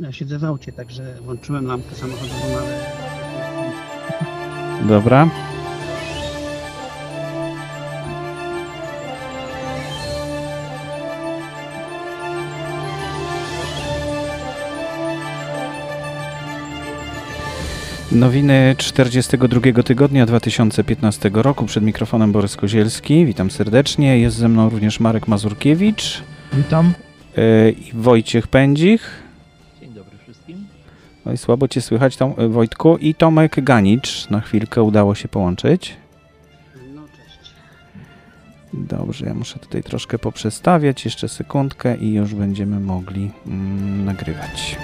Ja siedzę w aucie, także włączyłem lampkę samochodową, ale... Dobra. Nowiny 42 tygodnia 2015 roku. Przed mikrofonem Borys Kozielski. Witam serdecznie. Jest ze mną również Marek Mazurkiewicz Witam. yy, i Wojciech Pędzich. Wszystkim. No i słabo Cię słychać, Tom, y, Wojtku. I Tomek Ganicz. Na chwilkę udało się połączyć. No cześć. Dobrze, ja muszę tutaj troszkę poprzestawiać, jeszcze sekundkę i już będziemy mogli mm, nagrywać.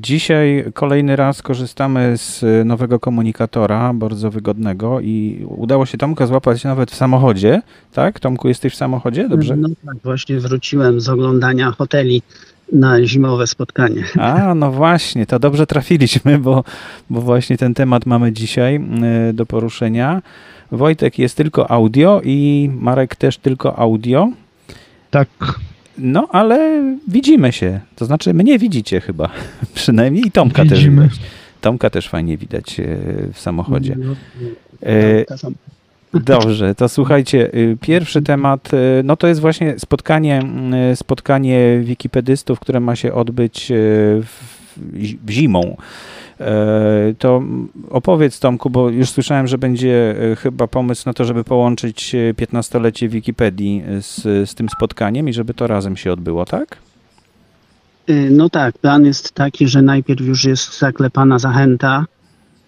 Dzisiaj kolejny raz korzystamy z y, nowego komunikatora, bardzo wygodnego i udało się Tomka złapać nawet w samochodzie, tak? Tomku, jesteś w samochodzie? Dobrze? No tak, właśnie wróciłem z oglądania hoteli na zimowe spotkanie. A, no właśnie, to dobrze trafiliśmy, bo, bo właśnie ten temat mamy dzisiaj y, do poruszenia. Wojtek jest tylko audio i Marek też tylko audio. Tak, No, ale widzimy się. To znaczy, mnie widzicie chyba. Przynajmniej i Tomka też widzimy. widać. Tomka też fajnie widać e, w samochodzie. No, E, tak, sam- Dobrze, to słuchajcie, y, pierwszy temat, y, no to jest właśnie spotkanie, y, spotkanie wikipedystów, które ma się odbyć w, w zimą. E, To opowiedz Tomku, bo już słyszałem, że będzie y, chyba pomysł na to, żeby połączyć y, 15-lecie Wikipedii z, z tym spotkaniem i żeby to razem się odbyło, tak? No tak, plan jest taki, że najpierw już jest zaklepana zachęta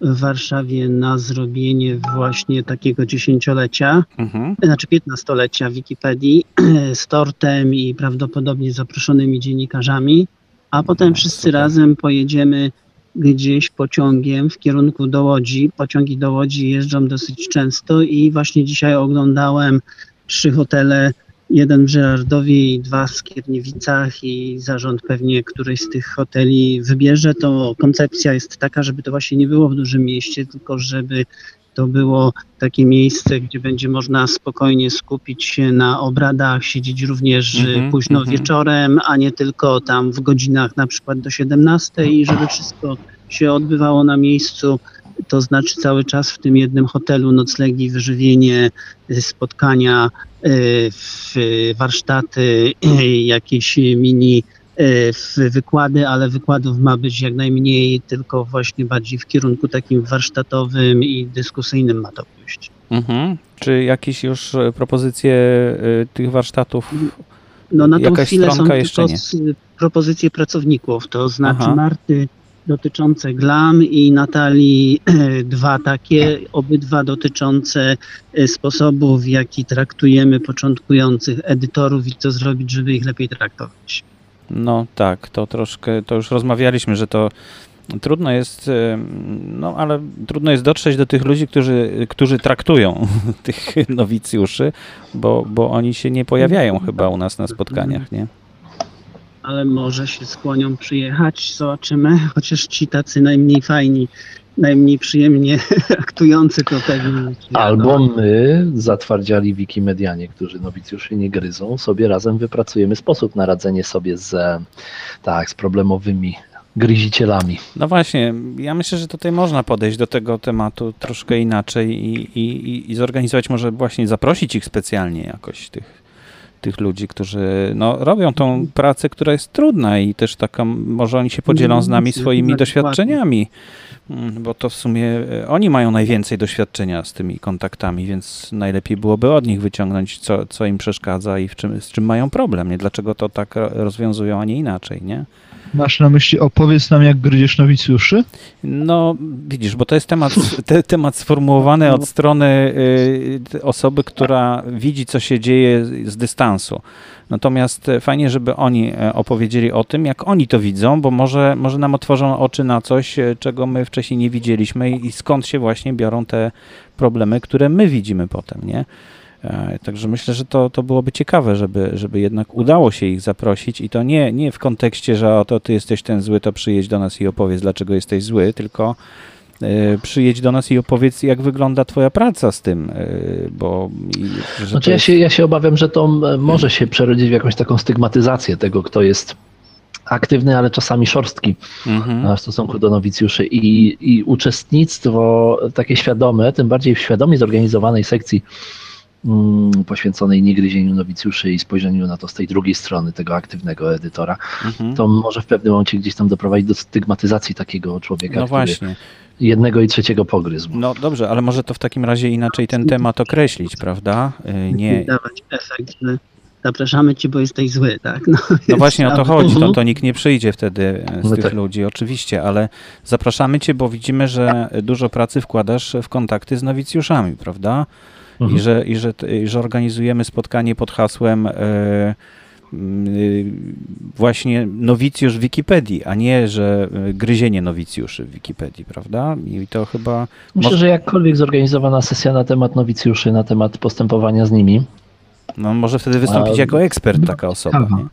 w Warszawie na zrobienie właśnie takiego dziesięciolecia, Mhm. znaczy piętnastolecia Wikipedii z tortem i prawdopodobnie zaproszonymi dziennikarzami, a potem No, wszyscy super. razem pojedziemy gdzieś pociągiem w kierunku do Łodzi. Pociągi do Łodzi jeżdżą dosyć często i właśnie dzisiaj oglądałem trzy hotele, jeden w Żerardowie i dwa w Skierniewicach i zarząd pewnie któryś z tych hoteli wybierze. To koncepcja jest taka, żeby to właśnie nie było w dużym mieście, tylko żeby to było takie miejsce, gdzie będzie można spokojnie skupić się na obradach, siedzieć również Mhm, y, późno mhm. wieczorem, a nie tylko tam w godzinach na przykład do 17 i żeby wszystko się odbywało na miejscu, to znaczy cały czas w tym jednym hotelu noclegi, wyżywienie, y, spotkania, y, warsztaty, jakieś mini wykłady, ale wykładów ma być jak najmniej, tylko właśnie bardziej w kierunku takim warsztatowym i dyskusyjnym ma to pójść. Mhm. Czy jakieś już e, propozycje e, tych warsztatów? No na tą chwilę są tylko propozycje pracowników, to znaczy Aha. Marty dotyczące GLAM i Natalii dwa takie, obydwa dotyczące e, sposobów, w jaki traktujemy początkujących edytorów i co zrobić, żeby ich lepiej traktować. No tak, to troszkę, to już rozmawialiśmy, że to trudno jest, e, no ale trudno jest dotrzeć do tych ludzi, którzy, którzy traktują tych nowicjuszy, bo, bo oni się nie pojawiają chyba u nas na spotkaniach, nie? Ale może się skłonią przyjechać, zobaczymy, chociaż ci tacy najmniej fajni, najmniej przyjemnie traktujący to pewnie. Albo my, zatwardziali wikimedianie, którzy nowicjuszy nie gryzą, sobie razem wypracujemy sposób na radzenie sobie z, tak, z problemowymi gryzicielami. No właśnie, ja myślę, że tutaj można podejść do tego tematu troszkę inaczej i, i- i zorganizować, może właśnie zaprosić ich specjalnie jakoś, tych, tych ludzi, którzy no, robią tą pracę, która jest trudna i też taka, może oni się podzielą z nami swoimi doświadczeniami, Mm, bo to w sumie e, oni mają najwięcej doświadczenia z tymi kontaktami, więc najlepiej byłoby od nich wyciągnąć, co, co im przeszkadza i w czym, z czym mają problem, nie? Dlaczego to tak ro- rozwiązują, a nie inaczej, nie? Masz na myśli opowiedz nam, jak gryziesz nowicjuszy? No, widzisz, bo to jest temat, te, temat sformułowany od strony y, osoby, która widzi, co się dzieje z dystansu. Natomiast e, fajnie, żeby oni e, opowiedzieli o tym, jak oni to widzą, bo może, może nam otworzą oczy na coś, e, czego my wcześniej nie widzieliśmy i, i skąd się właśnie biorą te problemy, które my widzimy potem, nie? E, Także myślę, że to, to byłoby ciekawe, żeby, żeby jednak udało się ich zaprosić i to nie, nie w kontekście, że oto ty jesteś ten zły, to przyjedź do nas i opowiedz, dlaczego jesteś zły, tylko e, przyjedź do nas i opowiedz, jak wygląda twoja praca z tym, e, bo... że Znaczy ja jest- się, ja się obawiam, że to może się przerodzić w jakąś taką stygmatyzację tego, kto jest aktywny, ale czasami szorstki Mhm. w stosunku do nowicjuszy i, i uczestnictwo takie świadome, tym bardziej w świadomie zorganizowanej sekcji poświęconej niegryzieniu nowicjuszy i spojrzeniu na to z tej drugiej strony tego aktywnego edytora, Mhm. to może w pewnym momencie gdzieś tam doprowadzić do stygmatyzacji takiego człowieka, No który właśnie. jednego i trzeciego pogryzł. No dobrze, ale może to w takim razie inaczej ten temat określić, prawda? Y, Nie, dawać efekt, że zapraszamy cię, bo jesteś zły, tak? No, No właśnie o to chodzi, to, Mhm. to nikt nie przyjdzie wtedy z No tych tak. ludzi, oczywiście, ale zapraszamy Cię, bo widzimy, że dużo pracy wkładasz w kontakty z nowicjuszami, prawda? I, Mhm. że, i, że, i że organizujemy spotkanie pod hasłem e, mm, y, właśnie nowicjusz w Wikipedii, a nie, że e, gryzienie nowicjuszy w Wikipedii, prawda? I to chyba... Myślę, że jakkolwiek zorganizowana sesja na temat nowicjuszy, na temat postępowania z nimi, No może wtedy wystąpić A- jako ekspert taka osoba, nie?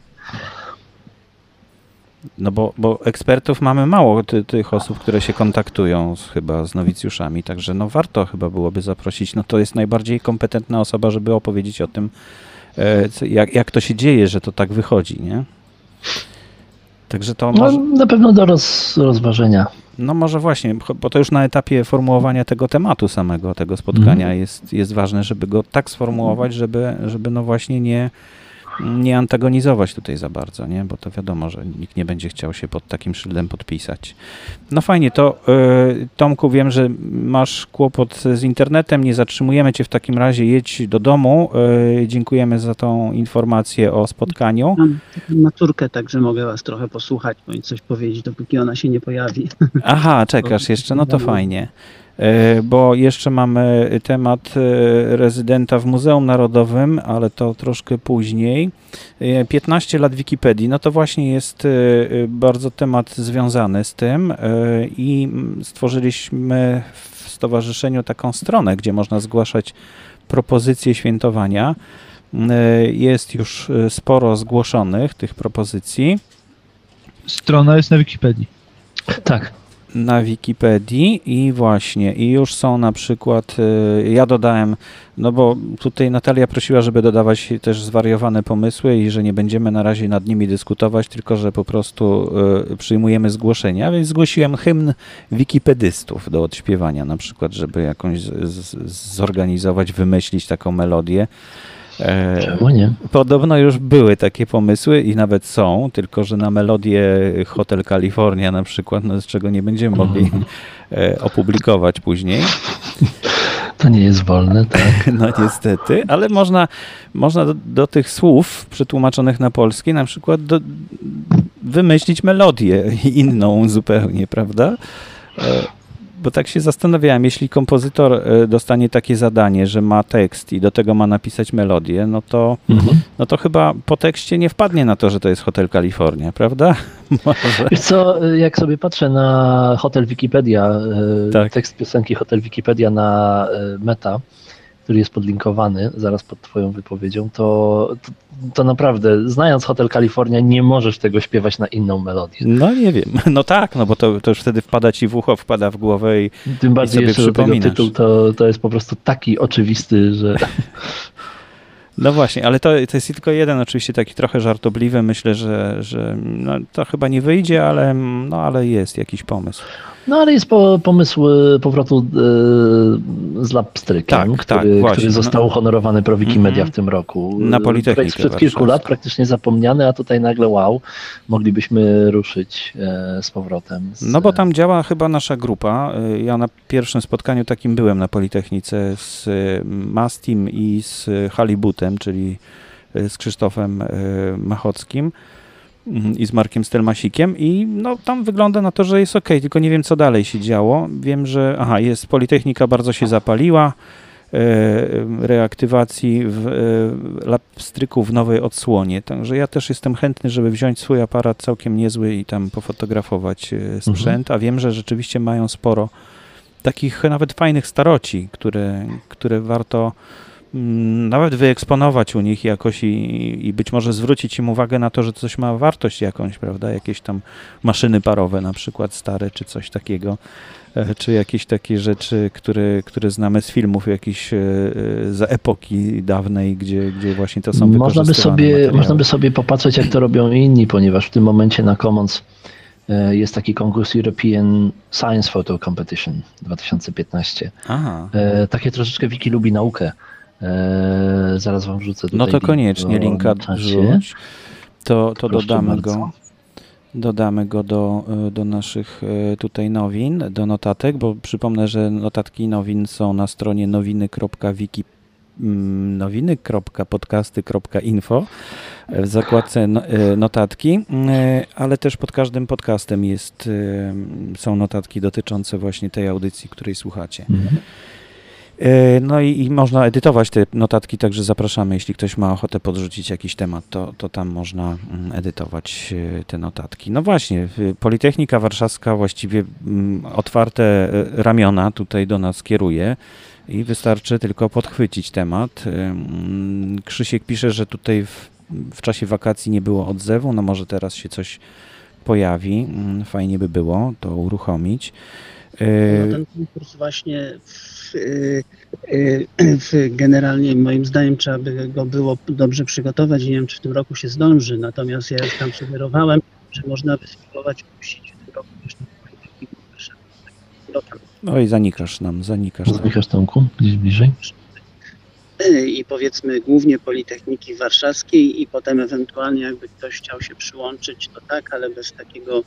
No bo, bo ekspertów mamy mało, ty, tych osób, które się kontaktują z, chyba z nowicjuszami, także no warto chyba byłoby zaprosić, no to jest najbardziej kompetentna osoba, żeby opowiedzieć o tym, e, jak, jak to się dzieje, że to tak wychodzi, nie? Także to no, może, na pewno do roz, rozważenia. no może właśnie, bo to już na etapie formułowania tego tematu samego, tego spotkania jest, jest ważne, żeby go tak sformułować, żeby, żeby no właśnie nie, nie antagonizować tutaj za bardzo, nie? Bo to wiadomo, że nikt nie będzie chciał się pod takim szyldem podpisać. No fajnie, to y, Tomku, wiem, że masz kłopot z internetem, nie zatrzymujemy cię w takim razie, jedź do domu. Y, dziękujemy za tą informację o spotkaniu. Mam maturkę, także mogę was trochę posłuchać, bądź coś powiedzieć, dopóki ona się nie pojawi. Aha, czekasz jeszcze, no to fajnie. E, Bo jeszcze mamy temat e, rezydenta w Muzeum Narodowym, ale to troszkę później. E, 15 lat Wikipedii, no to właśnie jest e, e, bardzo temat związany z tym e, i stworzyliśmy w stowarzyszeniu taką stronę, gdzie można zgłaszać propozycje świętowania. E, Jest już e, sporo zgłoszonych tych propozycji. Strona jest na Wikipedii. Tak. Na Wikipedii i właśnie, i już są na przykład, y, ja dodałem, no bo tutaj Natalia prosiła, żeby dodawać też zwariowane pomysły i że nie będziemy na razie nad nimi dyskutować, tylko że po prostu y, przyjmujemy zgłoszenia, więc zgłosiłem hymn wikipedystów do odśpiewania na przykład, żeby jakąś zorganizować, wymyślić taką melodię. E, Czemu nie? Podobno już były takie pomysły i nawet są, tylko że na melodię Hotel California na przykład, no, z czego nie będziemy mogli e, opublikować później, To nie jest wolne, tak? no niestety, ale można, można do, do tych słów przetłumaczonych na polski na przykład do, wymyślić melodię inną zupełnie, prawda? Bo tak się zastanawiałem, jeśli kompozytor e, dostanie takie zadanie, że ma tekst i do tego ma napisać melodię, no to Mhm. no to chyba po tekście nie wpadnie na to, że to jest Hotel California, prawda? Może. Wiesz co, jak sobie patrzę na Hotel Wikipedia, e, Tak. tekst piosenki Hotel Wikipedia na e, Meta, który jest podlinkowany zaraz pod twoją wypowiedzią, to, to, to naprawdę, znając Hotel California, nie możesz tego śpiewać na inną melodię. No nie wiem. No tak, no bo to, to już wtedy wpada ci w ucho, wpada w głowę i Tym bardziej sobie jeszcze do tego tytuł, to, to jest po prostu taki oczywisty, że no właśnie, ale to, to jest tylko jeden oczywiście taki trochę żartobliwy. Myślę, że, że no, to chyba nie wyjdzie, ale, no, ale jest jakiś pomysł. No ale jest po, pomysł e, powrotu e, z Labstrykiem, Tak, tak, który, właśnie. który został uhonorowany pro Wikimedia Mhm. w tym roku. Na Politechnikę sprzed kilku lat, praktycznie zapomniany, a tutaj nagle wow, moglibyśmy ruszyć e, z powrotem. Z, No bo tam działa chyba nasza grupa. Y, Ja na pierwszym spotkaniu takim byłem na Politechnice z y, Mastim i z Halibutem, czyli z Krzysztofem Machockim mm, i z Markiem Stelmasikiem i no tam wygląda na to, że jest ok, tylko nie wiem co dalej się działo. Wiem, że aha, jest Politechnika bardzo się zapaliła e, reaktywacji w e, lapstryku w nowej odsłonie. Także ja też jestem chętny, żeby wziąć swój aparat całkiem niezły i tam pofotografować e, sprzęt, a wiem, że rzeczywiście mają sporo takich nawet fajnych staroci, które, które warto nawet wyeksponować u nich jakoś i, i być może zwrócić im uwagę na to, że coś ma wartość jakąś, prawda? Jakieś tam maszyny parowe na przykład stare, czy coś takiego, e, czy jakieś takie rzeczy, które, które znamy z filmów jakichś e, e, za epoki dawnej, gdzie, gdzie właśnie to są Można by, sobie, materiały. można by sobie popatrzeć, jak to robią inni, ponieważ w tym momencie na Commons jest taki konkurs European Science Photo Competition 2015. Aha. Takie troszeczkę Wiki lubi naukę. E, zaraz wam wrzucę No to koniecznie linka wrzuć. To, to dodamy go. Dodamy go do, e, do naszych e, tutaj nowin, do notatek, bo przypomnę, że notatki nowin są na stronie nowiny.wiki mm, nowiny.podcasty.info w zakładce no- e, notatki, ale też pod każdym podcastem jest, są notatki dotyczące właśnie tej audycji, której słuchacie. Mhm. E, No i, i można edytować te notatki, także zapraszamy, jeśli ktoś ma ochotę podrzucić jakiś temat, to, to tam można mm, edytować e, te notatki. No właśnie, Politechnika Warszawska właściwie mm, otwarte e, ramiona tutaj do nas kieruje i wystarczy tylko podchwycić temat. Mm, Krzysiek pisze, że tutaj w, w czasie wakacji nie było odzewu, no może teraz się coś pojawi, fajnie by było to uruchomić. No ten konkurs właśnie w, y, y, w, generalnie moim zdaniem trzeba by go było dobrze przygotować. Nie wiem, czy w tym roku się zdąży, natomiast ja już tam sugerowałem, że można by spróbować puścić w tym roku pilotem. Oj, zanikasz nam, zanikasz nam. Michasz Tomku, gdzieś bliżej. I powiedzmy głównie Politechniki Warszawskiej i potem ewentualnie jakby ktoś chciał się przyłączyć, to tak, ale bez takiego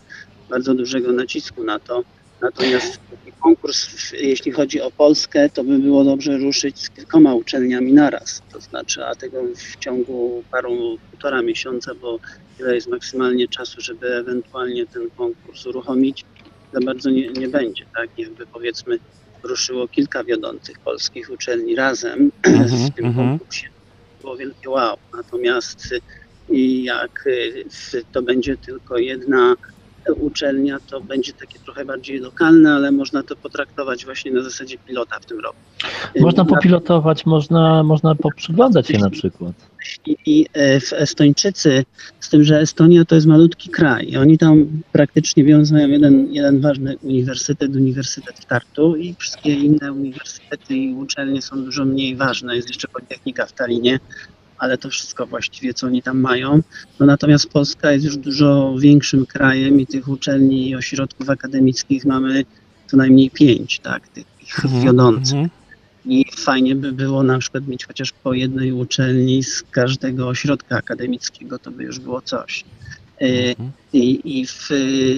bardzo dużego nacisku na to. Natomiast taki konkurs, jeśli chodzi o Polskę, to by było dobrze ruszyć z kilkoma uczelniami naraz. To znaczy, a tego w ciągu paru, półtora miesiąca, bo tyle jest maksymalnie czasu, żeby ewentualnie ten konkurs uruchomić, za bardzo nie, nie będzie, tak? Jakby powiedzmy ruszyło kilka wiodących polskich uczelni razem Mhm, w tym mhm. konkursie. Było wielkie wow. Natomiast y, jak y, to będzie tylko jedna uczelnia, to będzie takie trochę bardziej lokalne, ale można to potraktować właśnie na zasadzie pilota w tym roku. Można na- popilotować, można, można poprzyglądać się na przykład. i, e, w Estończycy, z tym, że Estonia to jest malutki kraj oni tam praktycznie wiązają jeden, jeden ważny uniwersytet, Uniwersytet w Tartu i wszystkie inne uniwersytety i uczelnie są dużo mniej ważne. Jest jeszcze Politechnika w Talinie, ale to wszystko właściwie, co oni tam mają. No natomiast Polska jest już dużo większym krajem i tych uczelni i ośrodków akademickich mamy co najmniej pięć, tak, tych Mhm, wiodących. mhm. I fajnie by było na przykład mieć chociaż po jednej uczelni z każdego ośrodka akademickiego, to by już było coś. E, Mhm. I, i w,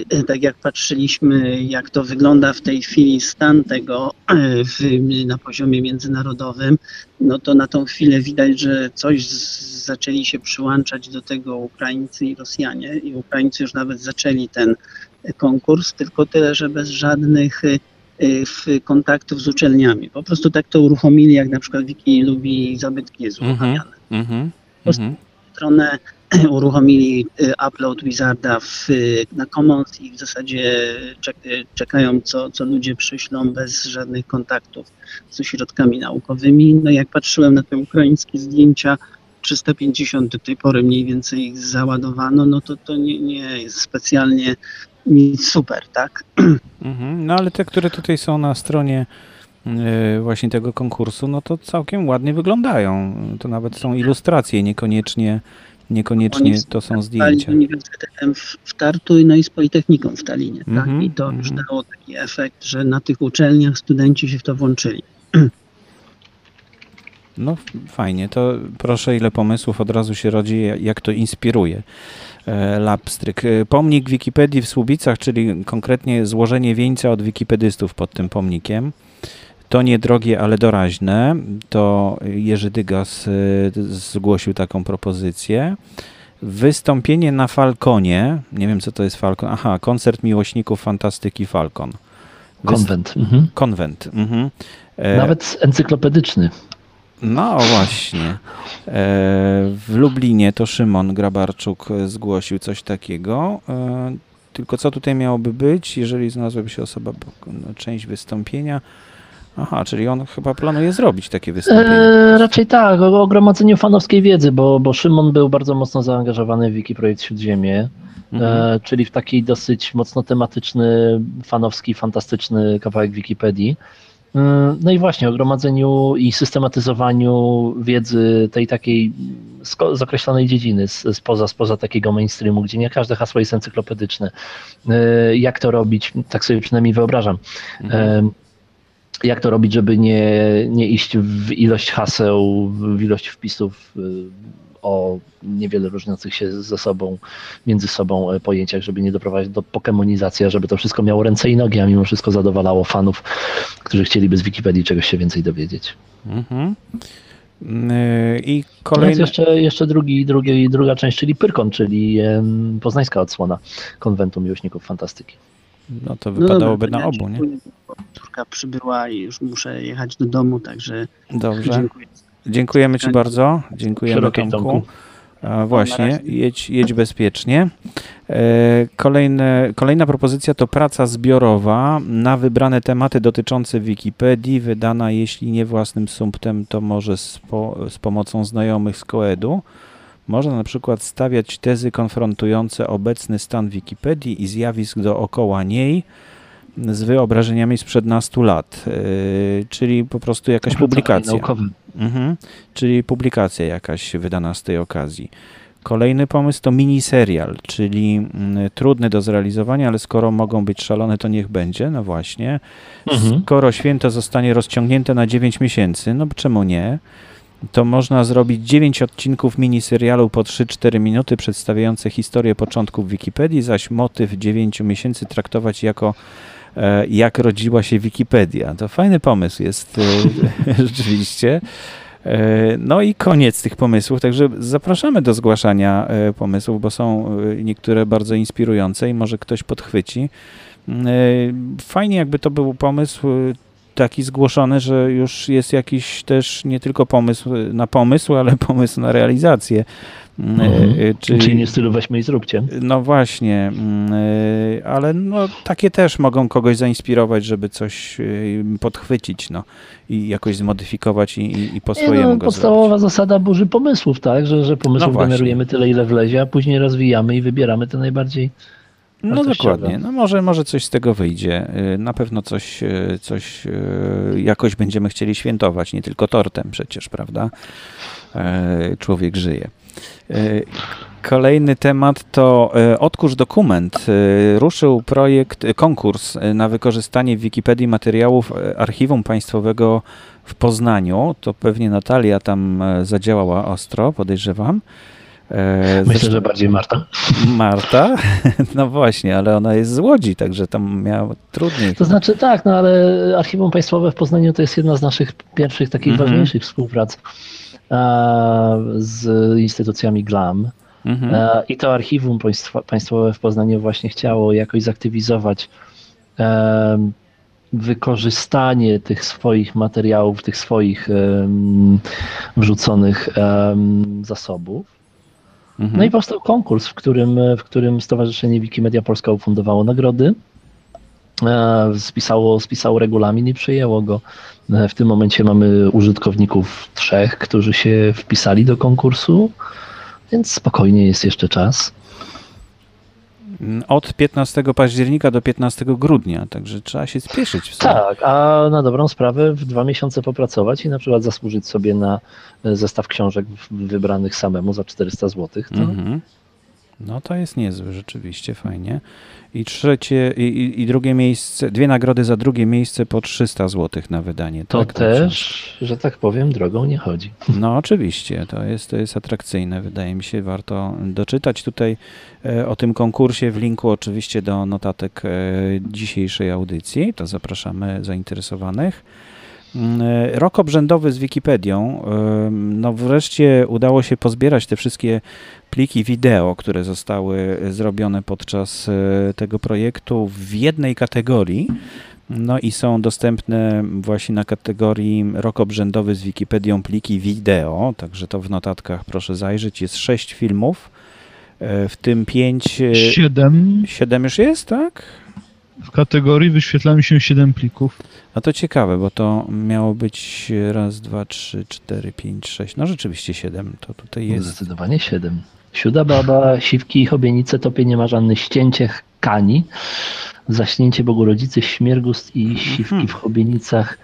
e, tak jak patrzyliśmy, jak to wygląda w tej chwili stan tego e, w, na poziomie międzynarodowym, no to na tą chwilę widać, że coś z, zaczęli się przyłączać do tego Ukraińcy i Rosjanie i Ukraińcy już nawet zaczęli ten konkurs, tylko tyle, że bez żadnych kontaktów z uczelniami. Po prostu tak to uruchomili, jak na przykład Wiki lubi zabytki jest Mhm. uruchamiane. Mhm. prostu- Mhm. Stronę uruchomili y, upload Wizarda w, y, na Commons i w zasadzie czek, y, czekają, co, co ludzie przyślą bez żadnych kontaktów z ośrodkami naukowymi. No jak patrzyłem na te ukraińskie zdjęcia, 350 do tej pory mniej więcej ich załadowano, no to to nie, nie jest specjalnie super, tak? Mhm. No ale te, które tutaj są na stronie właśnie tego konkursu, no to całkiem ładnie wyglądają. To nawet są ilustracje, niekoniecznie, niekoniecznie Oni to są z zdjęcia. Uniwersytetem w, w Tartu no i z Politechniką w Talinie. Tak? Mhm, I to już mhm. dało taki efekt, że na tych uczelniach studenci się w to włączyli. No fajnie, to proszę ile pomysłów od razu się rodzi, jak to inspiruje. E, Lapstryk. E, Pomnik Wikipedii w Słubicach, czyli konkretnie złożenie wieńca od wikipedystów pod tym pomnikiem. To niedrogie, ale doraźne. To Jerzy Dygas e, zgłosił taką propozycję. Wystąpienie na Falconie. Nie wiem, co to jest Falcon. Aha, koncert miłośników fantastyki Falcon. Wyst- Konwent. Mhm. Konwent. Mhm. E, Nawet encyklopedyczny. no właśnie. E, W Lublinie to Szymon Grabarczuk e, zgłosił coś takiego. E, Tylko co tutaj miałoby być, jeżeli znalazłaby się osoba, no, część wystąpienia, Aha, czyli on chyba planuje zrobić takie wystąpienie. E, raczej tak, o, o gromadzeniu fanowskiej wiedzy, bo, bo Szymon był bardzo mocno zaangażowany w Wikiprojekt Śródziemie, Mhm. e, czyli w taki dosyć mocno tematyczny, fanowski, fantastyczny kawałek Wikipedii. Mm, No i właśnie o gromadzeniu i systematyzowaniu wiedzy tej takiej z określonej dziedziny, spoza, spoza takiego mainstreamu, gdzie nie każde hasło jest encyklopedyczne. E, Jak to robić? Tak sobie przynajmniej wyobrażam. Mhm. Jak to robić, żeby nie, nie iść w ilość haseł, w ilość wpisów y, o niewiele różniących się ze sobą, między sobą e, pojęciach, żeby nie doprowadzić do pokemonizacji, a żeby to wszystko miało ręce i nogi, a mimo wszystko zadowalało fanów, którzy chcieliby z Wikipedii czegoś się więcej dowiedzieć. Mhm. Yy, I No jest kolejny. jeszcze, jeszcze drugi, drugi, druga część, czyli Pyrkon, czyli poznańska odsłona konwentu miłośników fantastyki. No to No wypadałoby dobra, na obu, nie? Córka przybyła i już muszę jechać do domu, także Dobrze. dziękuję. Dziękujemy Ci bardzo. Dziękujemy Szerokiej Tomku. Tomku. A właśnie, jedź, jedź bezpiecznie. E, Kolejne, kolejna propozycja to praca zbiorowa na wybrane tematy dotyczące Wikipedii, wydana jeśli nie własnym sumptem, to może z, po, z pomocą znajomych z Koedu. Można na przykład stawiać tezy konfrontujące obecny stan Wikipedii i zjawisk dookoła niej z wyobrażeniami sprzed nastu lat, e, czyli po prostu jakaś publikacja. Mhm. Czyli publikacja jakaś wydana z tej okazji. Kolejny pomysł to miniserial, czyli mm, trudny do zrealizowania, ale skoro mogą być szalone, to niech będzie. No właśnie. Mhm. Skoro święto zostanie rozciągnięte na 9 miesięcy, no czemu nie? To można zrobić 9 odcinków miniserialu po 3-4 minuty przedstawiające historię początków Wikipedii, zaś motyw 9 miesięcy traktować jako e, jak rodziła się Wikipedia. To fajny pomysł jest e, rzeczywiście. E, No i koniec tych pomysłów, także zapraszamy do zgłaszania pomysłów, bo są niektóre bardzo inspirujące i może ktoś podchwyci. Fajnie jakby to był pomysł taki zgłoszony, że już jest jakiś też nie tylko pomysł na pomysł, ale pomysł na realizację. E, Mhm. e, Czyli nie w stylu weźmy i zróbcie. no właśnie, mm, y, ale no, takie też mogą kogoś zainspirować, żeby coś y, podchwycić no, i jakoś zmodyfikować i, i, i po Nie, swojemu no, go podstawowa zrobić. zasada burzy pomysłów, tak? Że, że pomysłów No generujemy tyle, ile wlezie, a później rozwijamy i wybieramy te najbardziej. No dokładnie, no może, może coś z tego wyjdzie. Y, Na pewno coś, y, coś y, jakoś będziemy chcieli świętować, nie tylko tortem przecież, prawda? E, Człowiek żyje. E, Kolejny temat to e, Odkurz Dokument. Ruszył projekt, konkurs na wykorzystanie w Wikipedii materiałów Archiwum Państwowego w Poznaniu. To pewnie Natalia tam zadziałała ostro, podejrzewam. E, Myślę, zresztą- że bardziej Marta. Marta? No właśnie, ale ona jest z Łodzi, także tam miała trudniej. To znaczy tak, no ale Archiwum Państwowe w Poznaniu to jest jedna z naszych pierwszych takich Mhm. ważniejszych współprac e, z instytucjami GLAM. Mhm. E, I to Archiwum Państwowe w Poznaniu właśnie chciało jakoś zaktywizować wykorzystanie tych swoich materiałów, tych swoich wrzuconych zasobów. Mhm. No i powstał konkurs, w którym, w którym Stowarzyszenie Wikimedia Polska ufundowało nagrody, e, spisało, spisało regulamin i przyjęło go. E, W tym momencie mamy użytkowników trzech, którzy się wpisali do konkursu, więc spokojnie jest jeszcze czas. Od 15 października do 15 grudnia, także trzeba się spieszyć w. Tak, a na dobrą sprawę w dwa miesiące popracować i na przykład zasłużyć sobie na e, zestaw książek wybranych samemu za 400 zł. To Mhm. No to jest niezłe, rzeczywiście fajnie. I trzecie, i, i, drugie miejsce, dwie nagrody za drugie miejsce po 300 zł na wydanie. to tak, też, że tak powiem, drogą nie chodzi. No oczywiście, to jest, to jest atrakcyjne, wydaje mi się, warto doczytać tutaj e, o tym konkursie w linku oczywiście do notatek e, dzisiejszej audycji, to zapraszamy zainteresowanych. Mm, e, Rok obrzędowy z Wikipedią. No wreszcie udało się pozbierać te wszystkie pliki wideo, które zostały zrobione podczas e, tego projektu w jednej kategorii. No i są dostępne właśnie na kategorii rok obrzędowy z Wikipedią pliki wideo, także to w notatkach proszę zajrzeć. Jest sześć filmów, e, w tym pięć, Siedem. siedem już jest, tak? W kategorii wyświetla mi się 7 plików. No to ciekawe, bo to miało być raz, dwa, trzy, cztery, pięć, sześć. No rzeczywiście siedem. To tutaj jest. Zdecydowanie 7. Siuda baba, siwki i chobienice, topie nie ma żadnych ścięcie kani. Zaśnięcie Bogu Rodzicy, śmiergust i siwki Mhm. w chobienicach.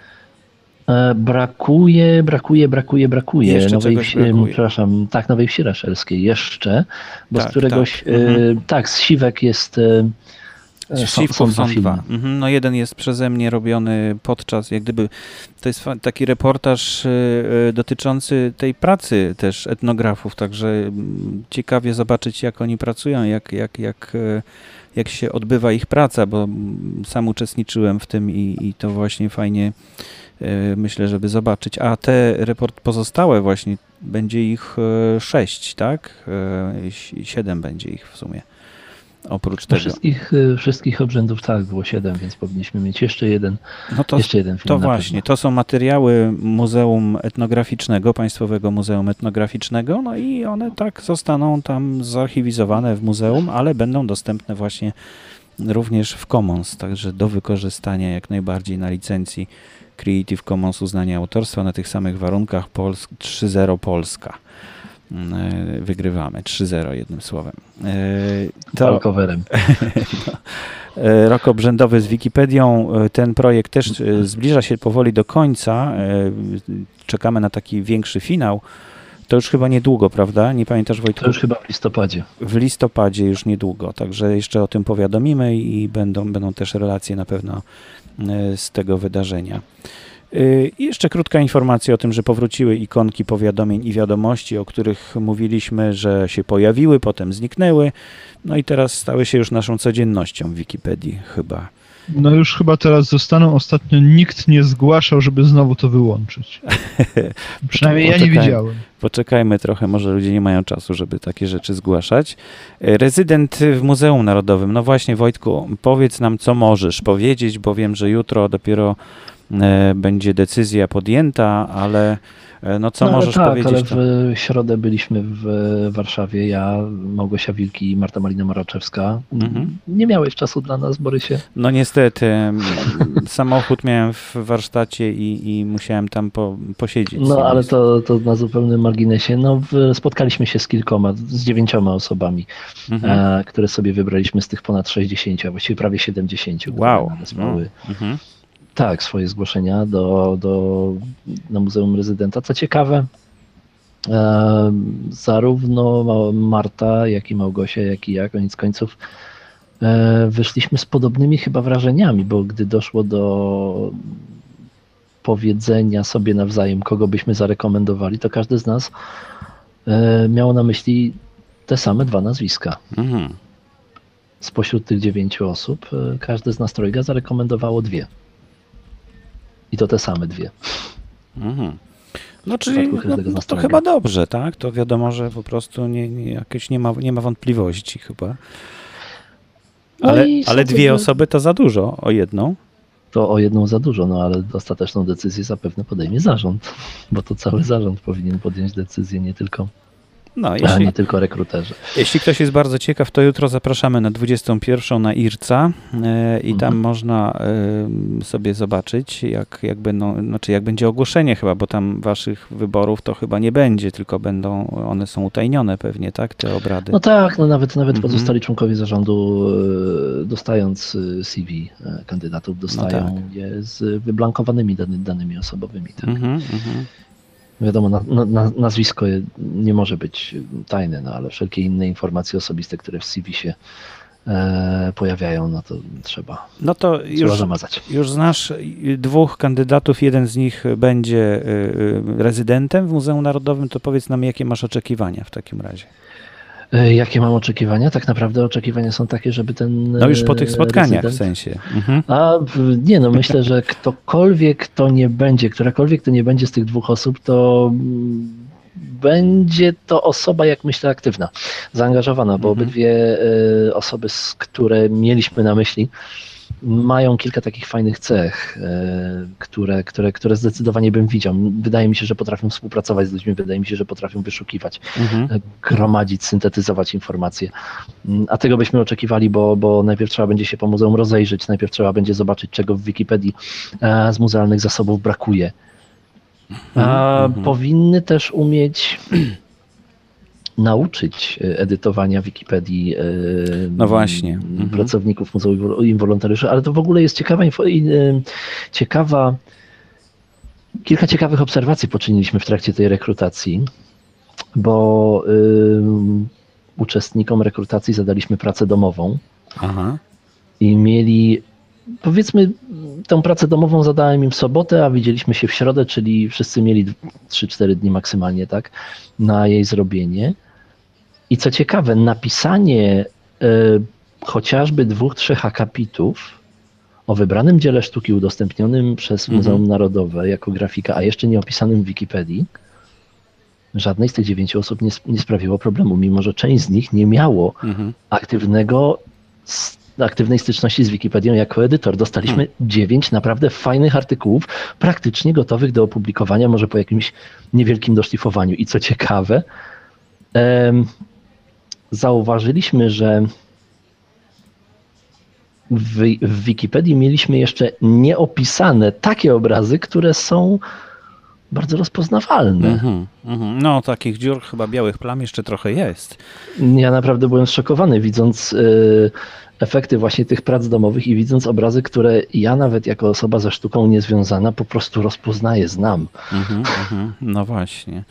E, Brakuje, brakuje, brakuje, brakuje. Jeszcze nowej wsi, brakuje. Przepraszam, tak, nowej wsi raszelskiej jeszcze, bo Tak, z któregoś, tak. e, Mhm. tak, z siwek jest e, Z są, są są filmy. dwa. Mhm, No jeden jest przeze mnie robiony podczas, jak gdyby, to jest taki reportaż y, y, dotyczący tej pracy też etnografów, także mm, ciekawie zobaczyć, jak oni pracują, jak, jak, jak, jak się odbywa ich praca, bo mm, sam uczestniczyłem w tym i, i to właśnie fajnie myślę, żeby zobaczyć. A te report pozostałe właśnie, będzie ich sześć, tak? Si- Siedem będzie ich w sumie. Oprócz tego. Wszystkich, e, wszystkich obrzędów tak, było 7, więc powinniśmy mieć jeszcze jeden, No to jeszcze jeden film. To właśnie, pewno. to są materiały Muzeum Etnograficznego, Państwowego Muzeum Etnograficznego, no i one tak zostaną tam zarchiwizowane w muzeum, ale będą dostępne właśnie również w Commons, także do wykorzystania jak najbardziej na licencji Creative Commons uznania autorstwa na tych samych warunkach Pols 3.0 Polska. Mm, Wygrywamy 3.0 jednym słowem. E, To, Walkowerem. E, Rok obrzędowy z Wikipedią. E, Ten projekt też e, zbliża się powoli do końca. E, Czekamy na taki większy finał. To już chyba niedługo, prawda? Nie pamiętasz Wojtku? To już chyba w listopadzie. W listopadzie już niedługo, także jeszcze o tym powiadomimy i będą, będą też relacje na pewno e, z tego wydarzenia. E, I jeszcze krótka informacja o tym, że powróciły ikonki powiadomień i wiadomości, o których mówiliśmy, że się pojawiły, potem zniknęły. No i teraz stały się już naszą codziennością w Wikipedii chyba. No już chyba teraz zostaną. Ostatnio nikt nie zgłaszał, żeby znowu to wyłączyć. Przynajmniej ja nie widziałem. Poczekajmy trochę, może ludzie nie mają czasu, żeby takie rzeczy zgłaszać. E, Rezydent w Muzeum Narodowym. No właśnie, Wojtku, powiedz nam, co możesz powiedzieć, bo wiem, że jutro dopiero będzie decyzja podjęta, ale e, no co no, możesz tak, powiedzieć? ale w środę byliśmy w Warszawie, ja, Małgosia Wilki i Marta Malina Maraczewska. Mhm. Nie miałeś czasu dla nas, Borysie? No niestety, samochód miałem w warsztacie i, i musiałem tam po, posiedzieć. No, ale to, to na zupełnym marginesie. No, w, spotkaliśmy się z kilkoma, z dziewięcioma osobami, Mhm. e, które sobie wybraliśmy z tych ponad 60, a właściwie prawie 70, które Wow. nadesłały No. Mhm. Tak, swoje zgłoszenia do, do, na Muzeum Rezydenta. Co ciekawe, e, zarówno Ma- Marta, jak i Małgosia, jak i ja, koniec końców, e, wyszliśmy z podobnymi chyba wrażeniami, bo gdy doszło do powiedzenia sobie nawzajem, kogo byśmy zarekomendowali, to każdy z nas e, miał na myśli te same dwa nazwiska. Mhm. Spośród tych dziewięciu osób, e, każdy z nas trojga zarekomendowało dwie. I to te same dwie. Mhm. No czyli no, no to chyba dobrze, tak? To wiadomo, że po prostu nie, nie, jakieś nie, ma, nie ma wątpliwości chyba. No Ale, i ale dwie osoby to za dużo, o jedną. To o jedną za dużo, no ale ostateczną decyzję zapewne podejmie zarząd, bo to cały zarząd powinien podjąć decyzję, nie tylko, No, a jeśli, nie tylko rekruterzy. jeśli ktoś jest bardzo ciekaw, to jutro zapraszamy na 21 na IRCA e, i tam Mhm. można e, sobie zobaczyć, jak, jak, będą, znaczy jak będzie ogłoszenie chyba, bo tam waszych wyborów to chyba nie będzie, tylko będą, one są utajnione pewnie, tak, te obrady. No tak, no nawet, nawet Mhm. pozostali członkowie zarządu e, dostając CV kandydatów, dostają tak. je z wyblankowanymi dany, danymi osobowymi. Tak? Mhm, mhm. Wiadomo, na, na, na, nazwisko nie może być tajne, no ale wszelkie inne informacje osobiste, które w CV się e, pojawiają, no to trzeba, No to trzeba już, zamazać. Już znasz dwóch kandydatów, jeden z nich będzie y, y, rezydentem w Muzeum Narodowym, to powiedz nam, jakie masz oczekiwania w takim razie. E, Jakie mam oczekiwania? Tak naprawdę oczekiwania są takie, żeby ten. No już po tych e, spotkaniach w sensie. Mhm. A nie, no myślę, że ktokolwiek to nie będzie, którakolwiek to nie będzie z tych dwóch osób, to mm, będzie to osoba, jak myślę, aktywna, zaangażowana, bo Mhm. obydwie e, osoby, z które mieliśmy na myśli, mają kilka takich fajnych cech, e, które, które, które zdecydowanie bym widział. Wydaje mi się, że potrafią współpracować z ludźmi, wydaje mi się, że potrafią wyszukiwać, Mhm. e, gromadzić, syntetyzować informacje. Mm, A tego byśmy oczekiwali, bo, bo najpierw trzeba będzie się po muzeum rozejrzeć, najpierw trzeba będzie zobaczyć, czego w Wikipedii e, z muzealnych zasobów brakuje. A Mhm. powinny też umieć nauczyć e, edytowania Wikipedii e, No właśnie. Mhm. pracowników muzeum i wolontariuszy, ale to w ogóle jest ciekawa, e, ciekawa kilka ciekawych obserwacji poczyniliśmy w trakcie tej rekrutacji, bo uczestnikom rekrutacji zadaliśmy pracę domową Aha. i mieli, powiedzmy, tę pracę domową zadałem im w sobotę, a widzieliśmy się w środę, czyli wszyscy mieli 3-4 dni maksymalnie, tak, na jej zrobienie. I co ciekawe, napisanie y, chociażby dwóch, trzech akapitów o wybranym dziele sztuki udostępnionym przez Mhm. Muzeum Narodowe jako grafika, a jeszcze nie opisanym w Wikipedii, żadnej z tych dziewięciu osób nie, nie sprawiło problemu, mimo że część z nich nie miało Mhm. aktywnego, aktywnej styczności z Wikipedią jako edytor. Dostaliśmy dziewięć naprawdę fajnych artykułów, praktycznie gotowych do opublikowania, może po jakimś niewielkim doszlifowaniu. I co ciekawe, zauważyliśmy, że w, w Wikipedii mieliśmy jeszcze nieopisane takie obrazy, które są bardzo rozpoznawalne. Mhm. Mhm. No, takich dziur, chyba białych plam jeszcze trochę jest. Ja naprawdę byłem zszokowany, widząc y, efekty właśnie tych prac domowych i widząc obrazy, które ja nawet jako osoba ze sztuką niezwiązana po prostu rozpoznaję, znam. Mhm, mhm. No właśnie.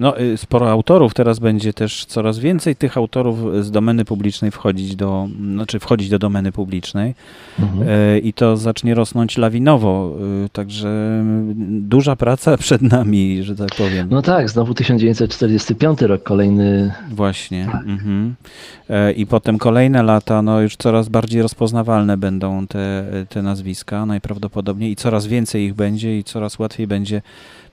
No, y, sporo autorów, teraz będzie też coraz więcej tych autorów z domeny publicznej wchodzić do, znaczy wchodzić do domeny publicznej Mhm. y, i to zacznie rosnąć lawinowo, y, także duża praca przed nami, że tak powiem. No tak, znowu 1945 rok, kolejny. Właśnie. Tak. Mhm. E, I potem kolejne lata, no już coraz bardziej rozpoznawalne będą te, te nazwiska najprawdopodobniej i coraz więcej ich będzie i coraz łatwiej będzie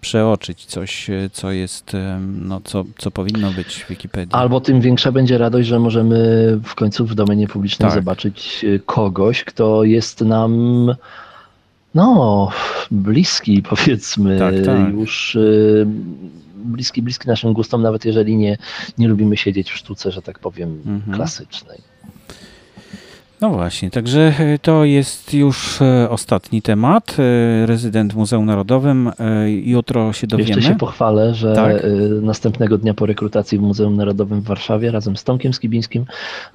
przeoczyć coś, e, co jest, em, no co, co powinno być w Wikipedii. Albo tym większa będzie radość, że możemy w końcu w domenie publicznej Tak. zobaczyć y, kogoś, kto jest nam no, bliski, powiedzmy, Tak, tak. już bliski, bliski naszym gustom, nawet jeżeli nie, nie lubimy siedzieć w sztuce, że tak powiem, Mhm. klasycznej. No właśnie, także e, to jest już e, ostatni temat. E, Rezydent w Muzeum Narodowym. Jutro się dowiemy. Jeszcze się pochwalę, że Tak. następnego dnia po rekrutacji w Muzeum Narodowym w Warszawie razem z Tomkiem Skibińskim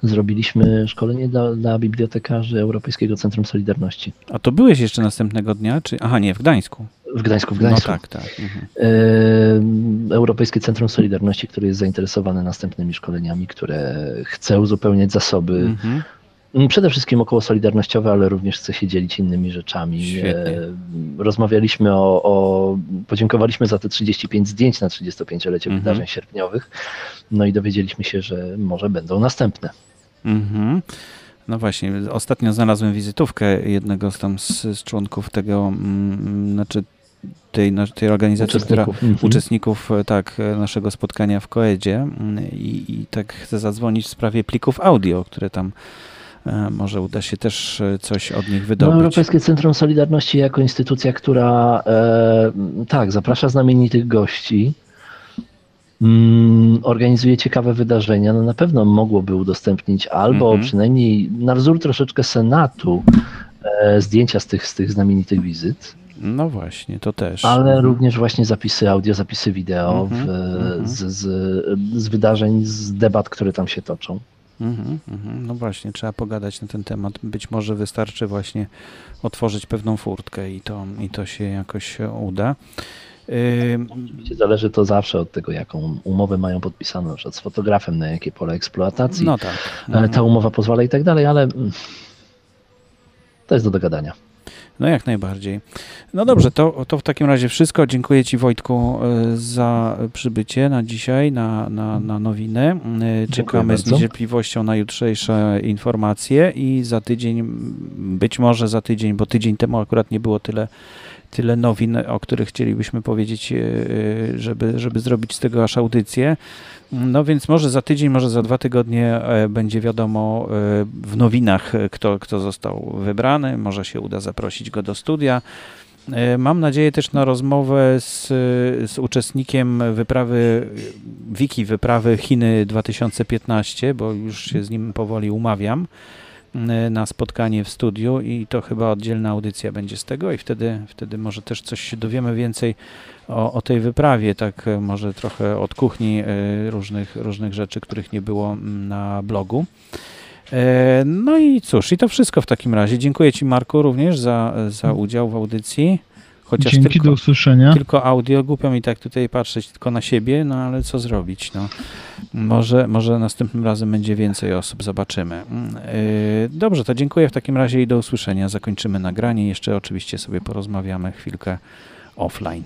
zrobiliśmy szkolenie dla, dla bibliotekarzy Europejskiego Centrum Solidarności A to byłeś jeszcze następnego dnia? Czy... Aha, nie, w Gdańsku. w Gdańsku. W Gdańsku. No tak, tak. Mhm. Europejskie Centrum Solidarności, które jest zainteresowane następnymi szkoleniami, które chce uzupełniać zasoby, Mhm. M, przede wszystkim około solidarnościowe, ale również chce się dzielić innymi rzeczami. Świetnie. E, Rozmawialiśmy o, o, podziękowaliśmy za te 35 zdjęć na 35-lecie Mhm. wydarzeń sierpniowych, no i dowiedzieliśmy się, że może będą następne. Mhm. No właśnie, ostatnio znalazłem wizytówkę jednego z tam z, z członków tego, mm, znaczy tej, no, tej organizacji, która Uczestników. Mhm. uczestników e, tak, e, naszego spotkania w Koedzie mm, i, i tak chcę zadzwonić w sprawie plików audio, które tam może uda się też e, coś od nich No, wydobyć. Europejskie Centrum Solidarności jako instytucja, która e, tak, zaprasza znamienitych gości, mm, organizuje ciekawe wydarzenia, no na pewno mogłoby udostępnić albo Mhm. przynajmniej na wzór troszeczkę Senatu e, zdjęcia z tych, z tych znamienitych wizyt, No właśnie, to też. ale Mhm. również właśnie zapisy audio, zapisy wideo Mhm, w, mhm. z, z, z wydarzeń, z debat, które tam się toczą. Mhm, mhm. No właśnie, trzeba pogadać na ten temat. Być może wystarczy właśnie otworzyć pewną furtkę i to, i to się jakoś uda. Oczywiście Zależy to zawsze od tego, jaką umowę mają podpisaną, na przykład z fotografem, na jakie pole eksploatacji. No tak. Mhm. ta umowa pozwala i tak dalej, ale mm, to jest do dogadania. No jak najbardziej. No dobrze, to, to w takim razie wszystko. Dziękuję Ci Wojtku e, za przybycie na dzisiaj, na, na, na nowinę. E, Czekamy z niecierpliwością na jutrzejsze informacje i za tydzień, być może za tydzień, bo tydzień temu akurat nie było tyle tyle nowin, o których chcielibyśmy powiedzieć, żeby, żeby zrobić z tego aż audycję. No więc może za tydzień, może za dwa tygodnie będzie wiadomo w nowinach, kto, kto został wybrany. Może się uda zaprosić go do studia. Mam nadzieję też na rozmowę z, z uczestnikiem wyprawy, wiki wyprawy Chiny 2015, bo już się z nim powoli umawiam na spotkanie w studiu i to chyba oddzielna audycja będzie z tego i wtedy, wtedy może też coś się dowiemy więcej o, o tej wyprawie, tak może trochę od kuchni różnych, różnych rzeczy, których nie było na blogu. No i cóż, i to wszystko w takim razie. Dziękuję Ci Marku również za, za udział w audycji. Chociaż Dzięki, tylko, do usłyszenia. Tylko audio, głupio mi tak tutaj patrzeć tylko na siebie, no ale co zrobić, no. Może, może następnym razem będzie więcej osób, zobaczymy. Dobrze, to dziękuję w takim razie i do usłyszenia. Zakończymy nagranie. Jeszcze oczywiście sobie porozmawiamy chwilkę offline.